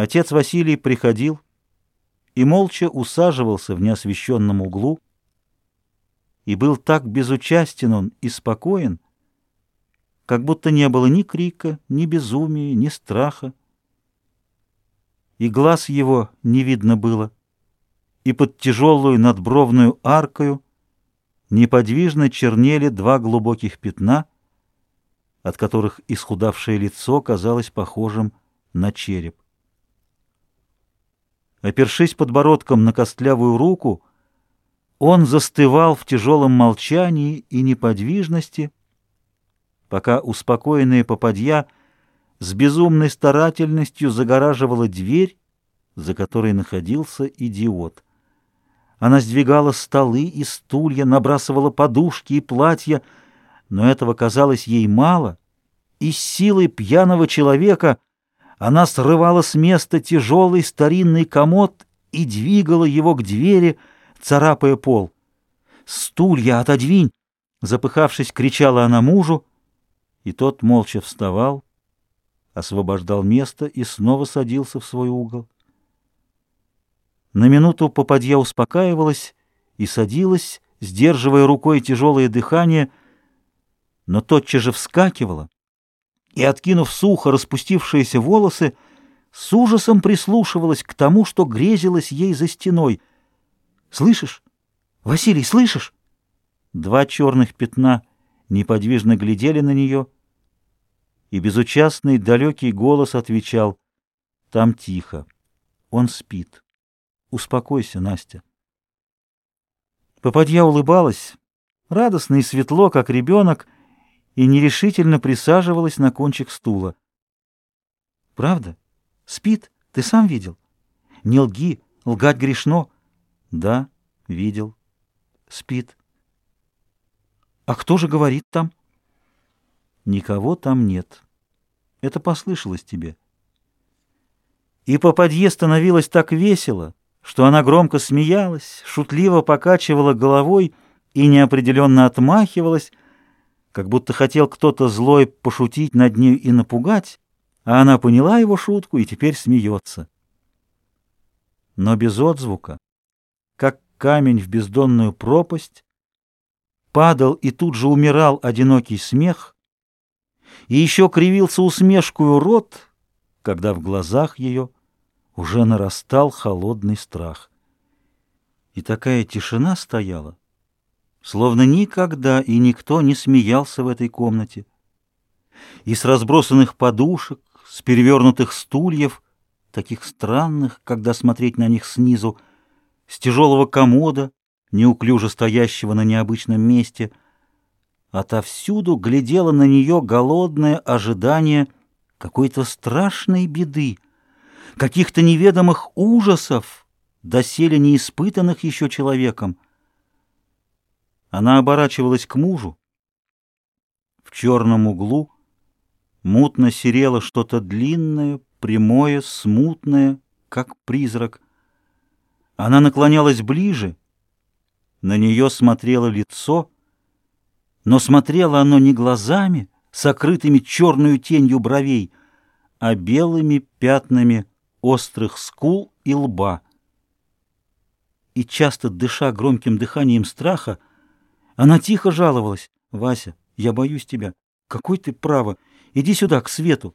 Отец Василий приходил и молча усаживался в неосвещенном углу, и был так безучастен он и спокоен, как будто не было ни крика, ни безумия, ни страха. И глаз его не видно было, и под тяжелую надбровную аркою неподвижно чернели два глубоких пятна, от которых исхудавшее лицо казалось похожим на череп. Опершись подбородком на костлявую руку, он застывал в тяжелом молчании и неподвижности, пока успокоенная попадья с безумной старательностью загораживала дверь, за которой находился идиот. Она сдвигала столы и стулья, набрасывала подушки и платья, но этого казалось ей мало, и силой пьяного человека — она срывала с места тяжелый старинный комод и двигала его к двери, царапая пол. «Стулья отодвинь!» Запыхавшись, кричала она мужу, и тот молча вставал, освобождал место и снова садился в свой угол. На минуту попадья успокаивалась и садилась, сдерживая рукой тяжелое дыхание, но тотчас же вскакивала и, откинув сухо распустившиеся волосы, с ужасом прислушивалась к тому, что грезилось ей за стеной. «Слышишь? Василий, слышишь?» Два черных пятна неподвижно глядели на нее, и безучастный далекий голос отвечал «Там тихо, он спит. Успокойся, Настя». Попадья улыбалась, радостно и светло, как ребенок, — и нерешительно присаживалась на кончик стула. «Правда? Спит? Ты сам видел? Не лги, лгать грешно». «Да, видел. Спит». «А кто же говорит там?» «Никого там нет. Это послышалось тебе». И попадье становилось так весело, что она громко смеялась, шутливо покачивала головой и неопределенно отмахивалась, как будто хотел кто-то злой пошутить над ней и напугать, а она поняла его шутку и теперь смеется. Но без отзвука, как камень в бездонную пропасть, падал и тут же умирал одинокий смех, и еще кривился усмешкую рот, когда в глазах ее уже нарастал холодный страх. И такая тишина стояла, Словно никогда и никто не смеялся в этой комнате. И с разбросанных подушек, с перевернутых стульев, таких странных, когда смотреть на них снизу, с тяжелого комода, неуклюже стоящего на необычном месте, отовсюду глядело на нее голодное ожидание какой-то страшной беды, каких-то неведомых ужасов, доселе не испытанных еще человеком. Она оборачивалась к мужу. В черном углу мутно серело что-то длинное, прямое, смутное, как призрак. Она наклонялась ближе. На нее смотрело лицо, но смотрело оно не глазами, сокрытыми черную тенью бровей, а белыми пятнами острых скул и лба. И часто, дыша громким дыханием страха, она тихо жаловалась. «Вася, я боюсь тебя. Какой ты право? Иди сюда, к свету.